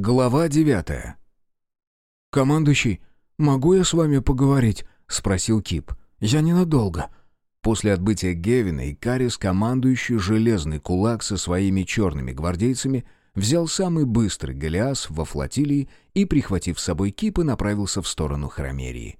Глава девятая. «Командующий, могу я с вами поговорить?» — спросил Кип. «Я ненадолго». После отбытия Гевина и Карис командующий железный кулак со своими черными гвардейцами взял самый быстрый Голиас во флотилии и, прихватив с собой Кипа, направился в сторону Хромерии.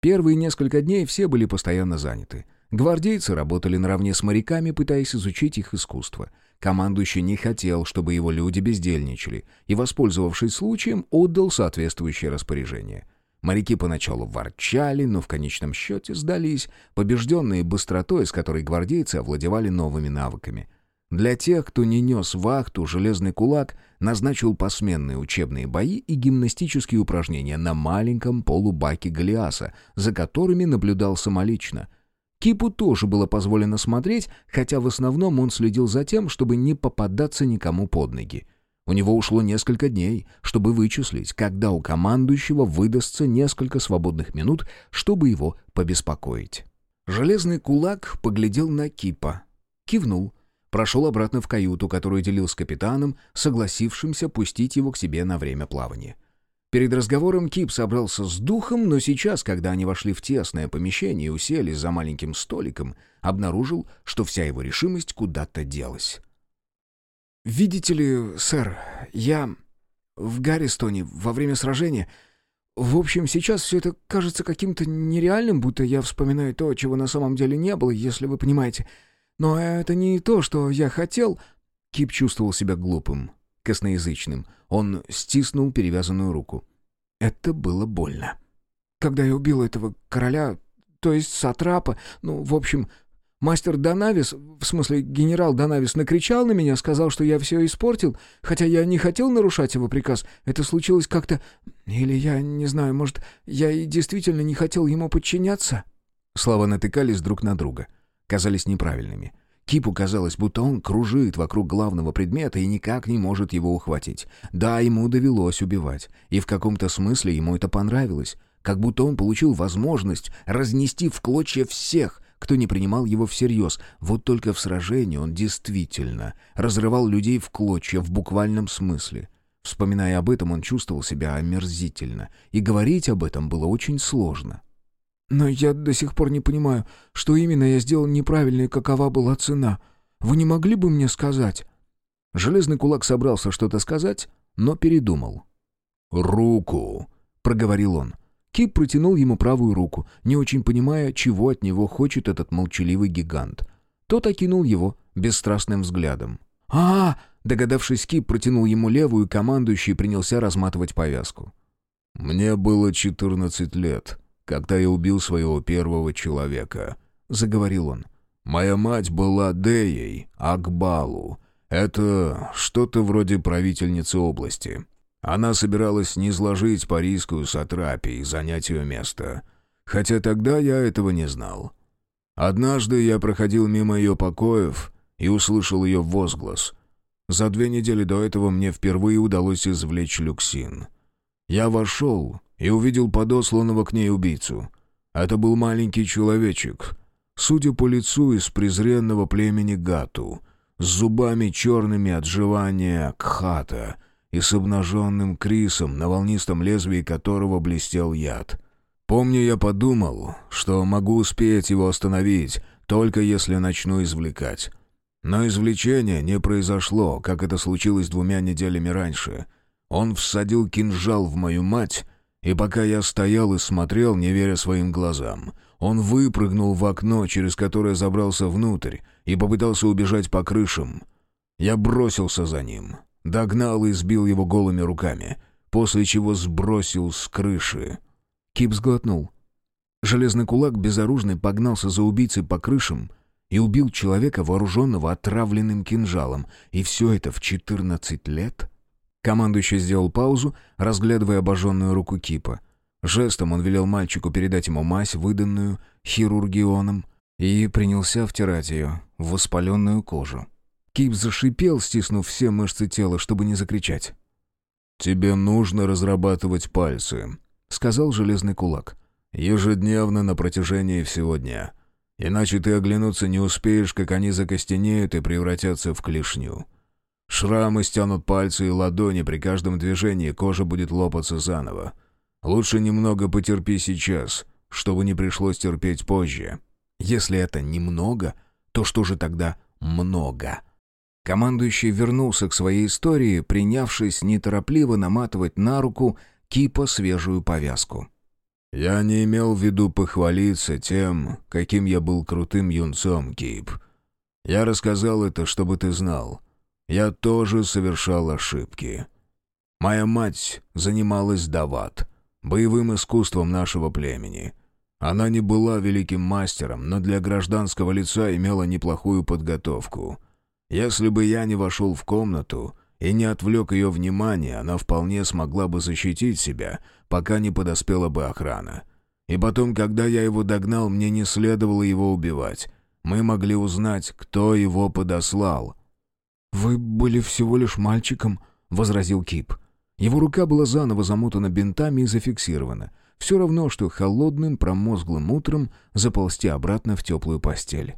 Первые несколько дней все были постоянно заняты. Гвардейцы работали наравне с моряками, пытаясь изучить их искусство — Командующий не хотел, чтобы его люди бездельничали, и, воспользовавшись случаем, отдал соответствующее распоряжение. Моряки поначалу ворчали, но в конечном счете сдались, побежденные быстротой, с которой гвардейцы овладевали новыми навыками. Для тех, кто не нес вахту, железный кулак назначил посменные учебные бои и гимнастические упражнения на маленьком полубаке Голиаса, за которыми наблюдал самолично — Кипу тоже было позволено смотреть, хотя в основном он следил за тем, чтобы не попадаться никому под ноги. У него ушло несколько дней, чтобы вычислить, когда у командующего выдастся несколько свободных минут, чтобы его побеспокоить. Железный кулак поглядел на Кипа, кивнул, прошел обратно в каюту, которую делил с капитаном, согласившимся пустить его к себе на время плавания. Перед разговором Кип собрался с духом, но сейчас, когда они вошли в тесное помещение и уселись за маленьким столиком, обнаружил, что вся его решимость куда-то делась. «Видите ли, сэр, я в Гарристоне во время сражения... В общем, сейчас все это кажется каким-то нереальным, будто я вспоминаю то, чего на самом деле не было, если вы понимаете. Но это не то, что я хотел...» Кип чувствовал себя глупым, косноязычным. Он стиснул перевязанную руку. Это было больно. Когда я убил этого короля, то есть сатрапа, ну, в общем, мастер Донавис, в смысле генерал Донавис, накричал на меня, сказал, что я все испортил, хотя я не хотел нарушать его приказ. Это случилось как-то... Или я не знаю, может, я и действительно не хотел ему подчиняться?» Слова натыкались друг на друга, казались неправильными. Кипу казалось, будто он кружит вокруг главного предмета и никак не может его ухватить. Да, ему довелось убивать, и в каком-то смысле ему это понравилось, как будто он получил возможность разнести в клочья всех, кто не принимал его всерьез. Вот только в сражении он действительно разрывал людей в клочья в буквальном смысле. Вспоминая об этом, он чувствовал себя омерзительно, и говорить об этом было очень сложно. Но я до сих пор не понимаю, что именно я сделал неправильно и какова была цена. Вы не могли бы мне сказать?» Железный кулак собрался что-то сказать, но передумал. «Руку!» — проговорил он. Кип протянул ему правую руку, не очень понимая, чего от него хочет этот молчаливый гигант. Тот окинул его бесстрастным взглядом. а, -а, -а Догадавшись, Кип протянул ему левую, командующий принялся разматывать повязку. «Мне было четырнадцать лет когда я убил своего первого человека», — заговорил он. «Моя мать была Деей Акбалу. Это что-то вроде правительницы области. Она собиралась низложить парийскую сатрапию и занять ее место. Хотя тогда я этого не знал. Однажды я проходил мимо ее покоев и услышал ее возглас. За две недели до этого мне впервые удалось извлечь люксин. Я вошел и увидел подосланного к ней убийцу. Это был маленький человечек, судя по лицу из презренного племени Гату, с зубами черными от жевания кхата и с обнаженным крисом, на волнистом лезвии которого блестел яд. Помню, я подумал, что могу успеть его остановить, только если начну извлекать. Но извлечение не произошло, как это случилось двумя неделями раньше. Он всадил кинжал в мою мать и пока я стоял и смотрел, не веря своим глазам, он выпрыгнул в окно, через которое забрался внутрь, и попытался убежать по крышам. Я бросился за ним, догнал и сбил его голыми руками, после чего сбросил с крыши. Кип сглотнул. Железный кулак безоружный погнался за убийцей по крышам и убил человека, вооруженного отравленным кинжалом. И все это в четырнадцать лет? Командующий сделал паузу, разглядывая обожженную руку Кипа. Жестом он велел мальчику передать ему мазь, выданную хирургионом, и принялся втирать ее в воспаленную кожу. Кип зашипел, стиснув все мышцы тела, чтобы не закричать. «Тебе нужно разрабатывать пальцы», — сказал железный кулак. «Ежедневно на протяжении всего дня. Иначе ты оглянуться не успеешь, как они закостенеют и превратятся в клешню. Шрамы стянут пальцы и ладони, при каждом движении кожа будет лопаться заново. Лучше немного потерпи сейчас, чтобы не пришлось терпеть позже. Если это немного, то что же тогда много? Командующий вернулся к своей истории, принявшись неторопливо наматывать на руку Кипа свежую повязку. «Я не имел в виду похвалиться тем, каким я был крутым юнцом, Кип. Я рассказал это, чтобы ты знал. Я тоже совершал ошибки. Моя мать занималась дават, боевым искусством нашего племени. Она не была великим мастером, но для гражданского лица имела неплохую подготовку. Если бы я не вошел в комнату и не отвлек ее внимание, она вполне смогла бы защитить себя, пока не подоспела бы охрана. И потом, когда я его догнал, мне не следовало его убивать. Мы могли узнать, кто его подослал. «Вы были всего лишь мальчиком», — возразил Кип. Его рука была заново замотана бинтами и зафиксирована. Все равно, что холодным промозглым утром заползти обратно в теплую постель.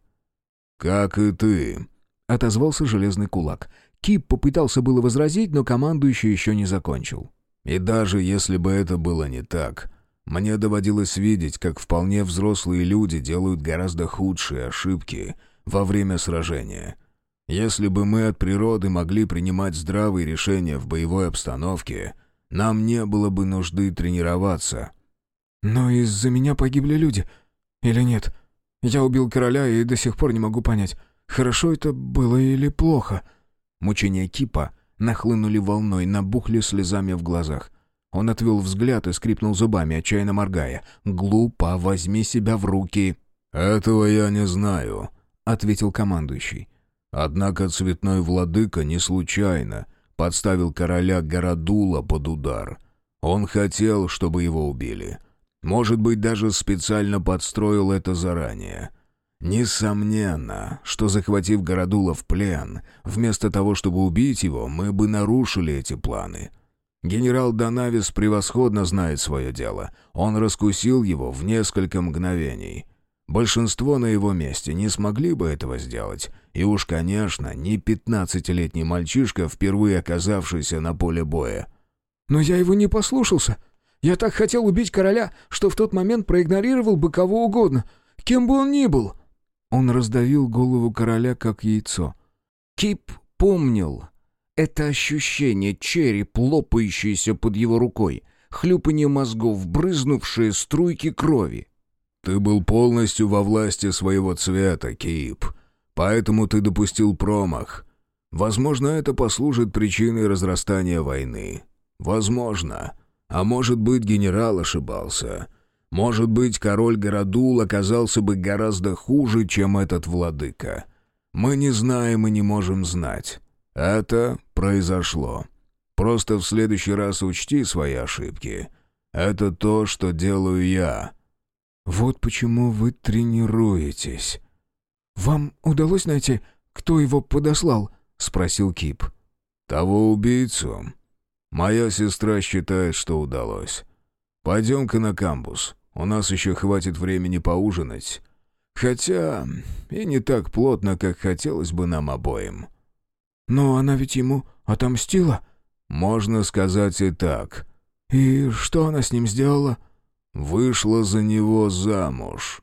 «Как и ты», — отозвался железный кулак. Кип попытался было возразить, но командующий еще не закончил. «И даже если бы это было не так, мне доводилось видеть, как вполне взрослые люди делают гораздо худшие ошибки во время сражения. Если бы мы от природы могли принимать здравые решения в боевой обстановке, нам не было бы нужды тренироваться. Но из-за меня погибли люди. Или нет? Я убил короля и до сих пор не могу понять, хорошо это было или плохо. Мучения Кипа нахлынули волной, набухли слезами в глазах. Он отвел взгляд и скрипнул зубами, отчаянно моргая. «Глупо, возьми себя в руки!» «Этого я не знаю», — ответил командующий. Однако цветной владыка не случайно подставил короля Городула под удар. Он хотел, чтобы его убили. Может быть, даже специально подстроил это заранее. Несомненно, что захватив Городула в плен, вместо того, чтобы убить его, мы бы нарушили эти планы. Генерал Донавис превосходно знает свое дело. Он раскусил его в несколько мгновений. Большинство на его месте не смогли бы этого сделать. И уж, конечно, не пятнадцатилетний мальчишка, впервые оказавшийся на поле боя. «Но я его не послушался. Я так хотел убить короля, что в тот момент проигнорировал бы кого угодно, кем бы он ни был». Он раздавил голову короля, как яйцо. Кип помнил это ощущение, череп, лопающийся под его рукой, хлюпанье мозгов, брызнувшие струйки крови. «Ты был полностью во власти своего цвета, Кип. Поэтому ты допустил промах. Возможно, это послужит причиной разрастания войны. Возможно. А может быть, генерал ошибался. Может быть, король Городул оказался бы гораздо хуже, чем этот владыка. Мы не знаем и не можем знать. Это произошло. Просто в следующий раз учти свои ошибки. Это то, что делаю я». «Вот почему вы тренируетесь». «Вам удалось найти, кто его подослал?» — спросил Кип. «Того убийцу. Моя сестра считает, что удалось. Пойдем-ка на камбус. У нас еще хватит времени поужинать. Хотя и не так плотно, как хотелось бы нам обоим». «Но она ведь ему отомстила?» «Можно сказать и так». «И что она с ним сделала?» Вышла за него замуж.